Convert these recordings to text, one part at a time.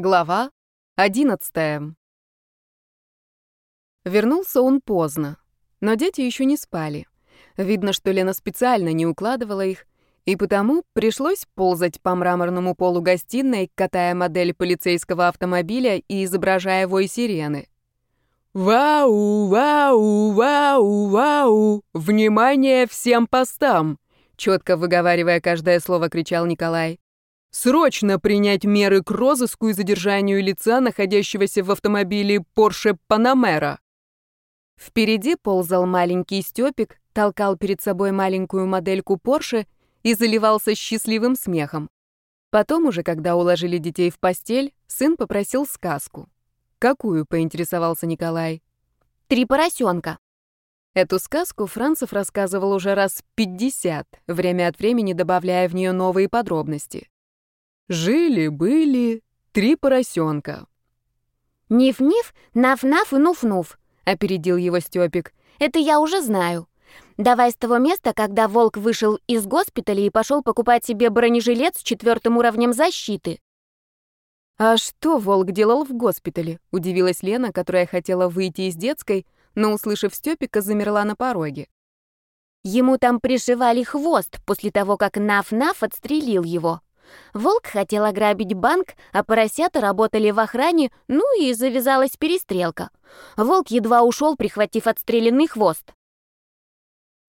Глава 11. Вернулся он поздно, но дети еще не спали. Видно, что Лена специально не укладывала их, и потому пришлось ползать по мраморному полу гостиной, катая модель полицейского автомобиля и изображая вой сирены. «Вау, вау, вау, вау! Внимание всем постам!» Четко выговаривая каждое слово, кричал Николай. Срочно принять меры к розыску и задержанию лица, находящегося в автомобиле Porsche Panamera. Впереди ползал маленький Стёпик, толкал перед собой маленькую модельку Porsche и заливался счастливым смехом. Потом уже, когда уложили детей в постель, сын попросил сказку. «Какую?» — поинтересовался Николай. «Три поросенка». Эту сказку Францев рассказывал уже раз пятьдесят, время от времени добавляя в нее новые подробности. Жили-были три поросенка. «Ниф-ниф, наф-наф и нуф-нуф», — опередил его Стёпик. «Это я уже знаю. Давай с того места, когда волк вышел из госпиталя и пошел покупать себе бронежилет с четвертым уровнем защиты». «А что волк делал в госпитале?» — удивилась Лена, которая хотела выйти из детской, но, услышав Стёпика, замерла на пороге. Ему там пришивали хвост после того, как Наф-Наф отстрелил его. Волк хотел ограбить банк, а поросята работали в охране, ну и завязалась перестрелка. Волк едва ушел, прихватив отстрелянный хвост.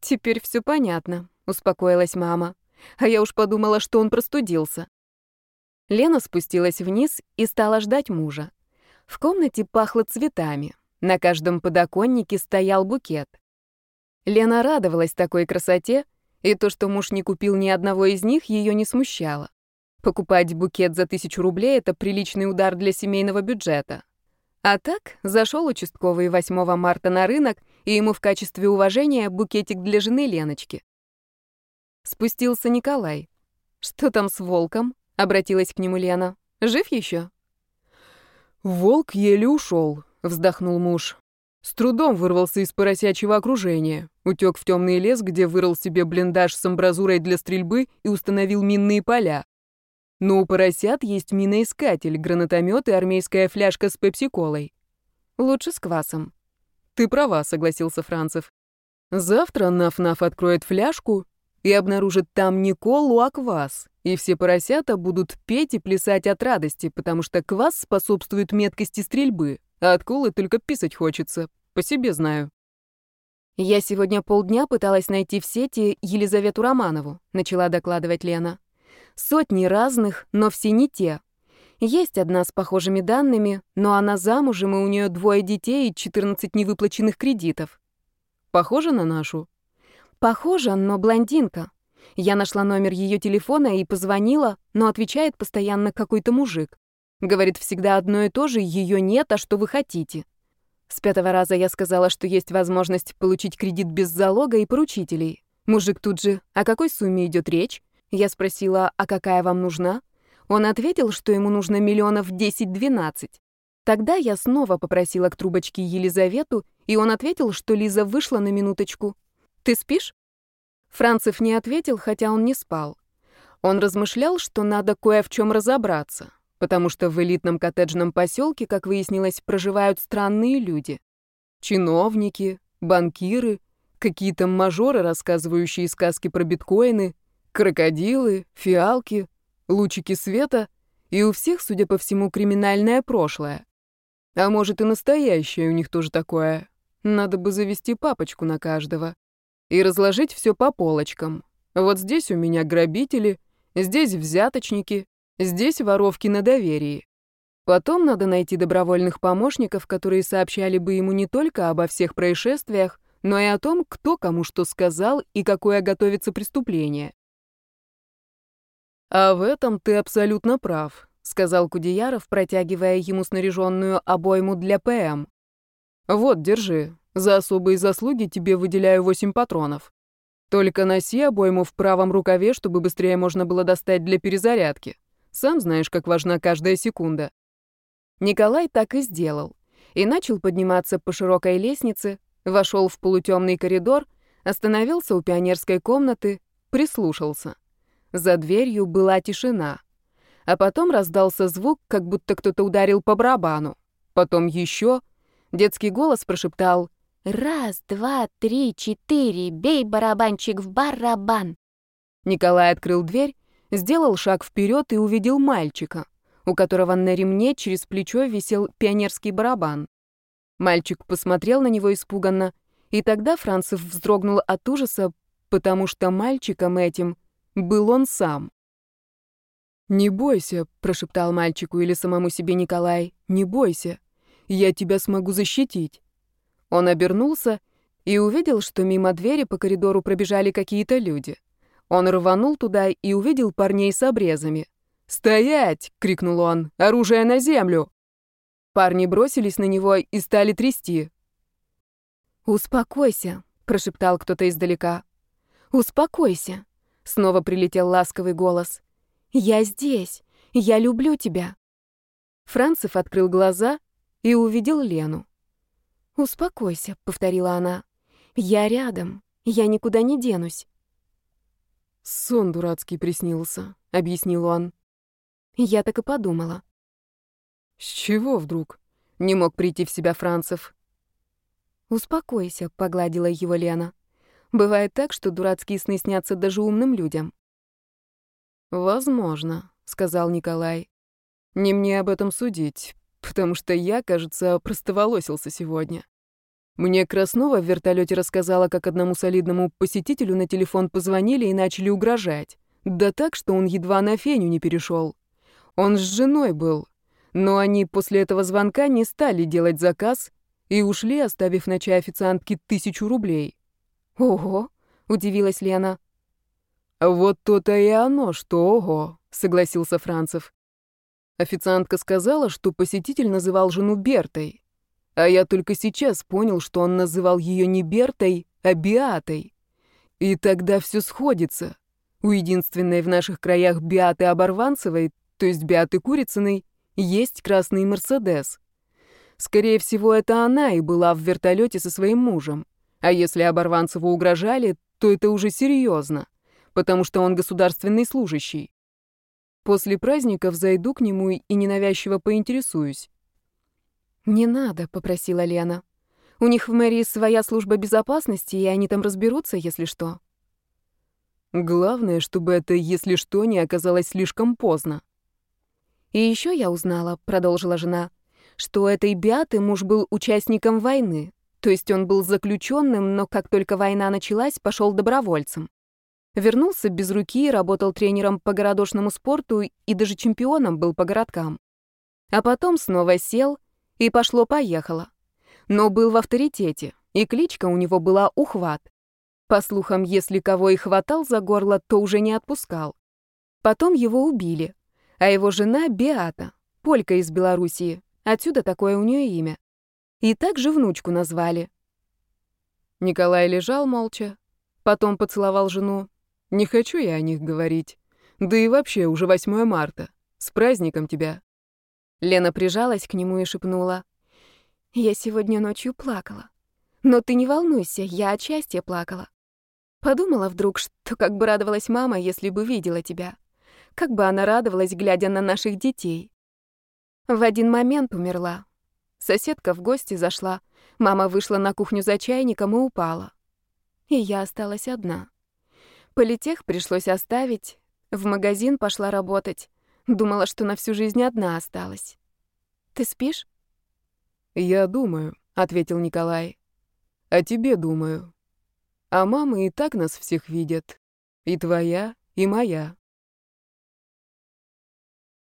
«Теперь все понятно», — успокоилась мама. А я уж подумала, что он простудился. Лена спустилась вниз и стала ждать мужа. В комнате пахло цветами. На каждом подоконнике стоял букет. Лена радовалась такой красоте, и то, что муж не купил ни одного из них, ее не смущало. Покупать букет за тысячу рублей — это приличный удар для семейного бюджета. А так, зашел участковый 8 марта на рынок, и ему в качестве уважения букетик для жены Леночки. Спустился Николай. «Что там с волком?» — обратилась к нему Лена. «Жив еще?» «Волк еле ушел», — вздохнул муж. С трудом вырвался из поросячьего окружения, утек в темный лес, где вырыл себе блиндаж с амбразурой для стрельбы и установил минные поля. Но у поросят есть миноискатель, гранатомет и армейская фляжка с пепси-колой. Лучше с квасом. Ты права, согласился Францев. Завтра Наф-Наф откроет фляжку и обнаружит там не колу, а квас. И все поросята будут петь и плясать от радости, потому что квас способствует меткости стрельбы, а от колы только писать хочется. По себе знаю. Я сегодня полдня пыталась найти в сети Елизавету Романову, начала докладывать Лена. Сотни разных, но все не те. Есть одна с похожими данными, но она замужем, и у нее двое детей и 14 невыплаченных кредитов. Похожа на нашу? Похожа, но блондинка. Я нашла номер ее телефона и позвонила, но отвечает постоянно какой-то мужик. Говорит всегда одно и то же, ее нет, а что вы хотите? С пятого раза я сказала, что есть возможность получить кредит без залога и поручителей. Мужик тут же, о какой сумме идет речь? Я спросила, а какая вам нужна? Он ответил, что ему нужно миллионов 10-12. Тогда я снова попросила к трубочке Елизавету, и он ответил, что Лиза вышла на минуточку. «Ты спишь?» Францев не ответил, хотя он не спал. Он размышлял, что надо кое в чем разобраться, потому что в элитном коттеджном поселке, как выяснилось, проживают странные люди. Чиновники, банкиры, какие-то мажоры, рассказывающие сказки про биткоины, Крокодилы, фиалки, лучики света, и у всех, судя по всему, криминальное прошлое. А может, и настоящее у них тоже такое. Надо бы завести папочку на каждого. И разложить все по полочкам. Вот здесь у меня грабители, здесь взяточники, здесь воровки на доверии. Потом надо найти добровольных помощников, которые сообщали бы ему не только обо всех происшествиях, но и о том, кто кому что сказал и какое готовится преступление. «А в этом ты абсолютно прав», — сказал Кудеяров, протягивая ему снаряженную обойму для ПМ. «Вот, держи. За особые заслуги тебе выделяю восемь патронов. Только носи обойму в правом рукаве, чтобы быстрее можно было достать для перезарядки. Сам знаешь, как важна каждая секунда». Николай так и сделал. И начал подниматься по широкой лестнице, вошел в полутемный коридор, остановился у пионерской комнаты, прислушался. За дверью была тишина. А потом раздался звук, как будто кто-то ударил по барабану. Потом еще. Детский голос прошептал «Раз, два, три, четыре, бей барабанчик в барабан!» Николай открыл дверь, сделал шаг вперед и увидел мальчика, у которого на ремне через плечо висел пионерский барабан. Мальчик посмотрел на него испуганно, и тогда Францев вздрогнул от ужаса, потому что мальчиком этим был он сам. «Не бойся», — прошептал мальчику или самому себе Николай, — «не бойся, я тебя смогу защитить». Он обернулся и увидел, что мимо двери по коридору пробежали какие-то люди. Он рванул туда и увидел парней с обрезами. «Стоять!» — крикнул он. «Оружие на землю!» Парни бросились на него и стали трясти. «Успокойся», — прошептал кто-то издалека. «Успокойся», — снова прилетел ласковый голос. «Я здесь. Я люблю тебя». Францев открыл глаза и увидел Лену. «Успокойся», — повторила она. «Я рядом. Я никуда не денусь». «Сон дурацкий приснился», — объяснил он. Я так и подумала. «С чего вдруг?» — не мог прийти в себя Францев. «Успокойся», — погладила его Лена. «Бывает так, что дурацкие сны снятся даже умным людям». «Возможно», — сказал Николай. «Не мне об этом судить, потому что я, кажется, простоволосился сегодня. Мне Краснова в вертолете рассказала, как одному солидному посетителю на телефон позвонили и начали угрожать. Да так, что он едва на феню не перешел. Он с женой был. Но они после этого звонка не стали делать заказ и ушли, оставив на чай официантке тысячу рублей. «Ого!» — удивилась Лена. «Вот то-то и оно, что ого!» — согласился Францев. Официантка сказала, что посетитель называл жену Бертой. А я только сейчас понял, что он называл ее не Бертой, а Биатой. И тогда все сходится. У единственной в наших краях Биаты Оборванцевой, то есть Биаты Курицыной, есть красный Мерседес. Скорее всего, это она и была в вертолете со своим мужем. А если Оборванцеву угрожали, то это уже серьезно, потому что он государственный служащий. После праздников зайду к нему и ненавязчиво поинтересуюсь. «Не надо», — попросила Лена. «У них в мэрии своя служба безопасности, и они там разберутся, если что». «Главное, чтобы это, если что, не оказалось слишком поздно». «И еще я узнала», — продолжила жена, «что этой Биаты муж был участником войны, то есть он был заключенным, но как только война началась, пошел добровольцем. Вернулся без руки, работал тренером по городошному спорту и даже чемпионом был по городкам. А потом снова сел — и пошло-поехало. Но был в авторитете, и кличка у него была Ухват. По слухам, если кого и хватал за горло, то уже не отпускал. Потом его убили, а его жена Беата, полька из Белоруссии, отсюда такое у нее имя. И также внучку назвали. Николай лежал молча, потом поцеловал жену. «Не хочу я о них говорить. Да и вообще, уже 8 марта. С праздником тебя!» Лена прижалась к нему и шепнула. «Я сегодня ночью плакала. Но ты не волнуйся, я от счастья плакала. Подумала вдруг, что как бы радовалась мама, если бы видела тебя. Как бы она радовалась, глядя на наших детей. В один момент умерла. Соседка в гости зашла. Мама вышла на кухню за чайником и упала. И я осталась одна. Политех пришлось оставить. В магазин пошла работать. Думала, что на всю жизнь одна осталась. Ты спишь? Я думаю, ответил Николай. О тебе думаю. А мамы и так нас всех видят. И твоя, и моя.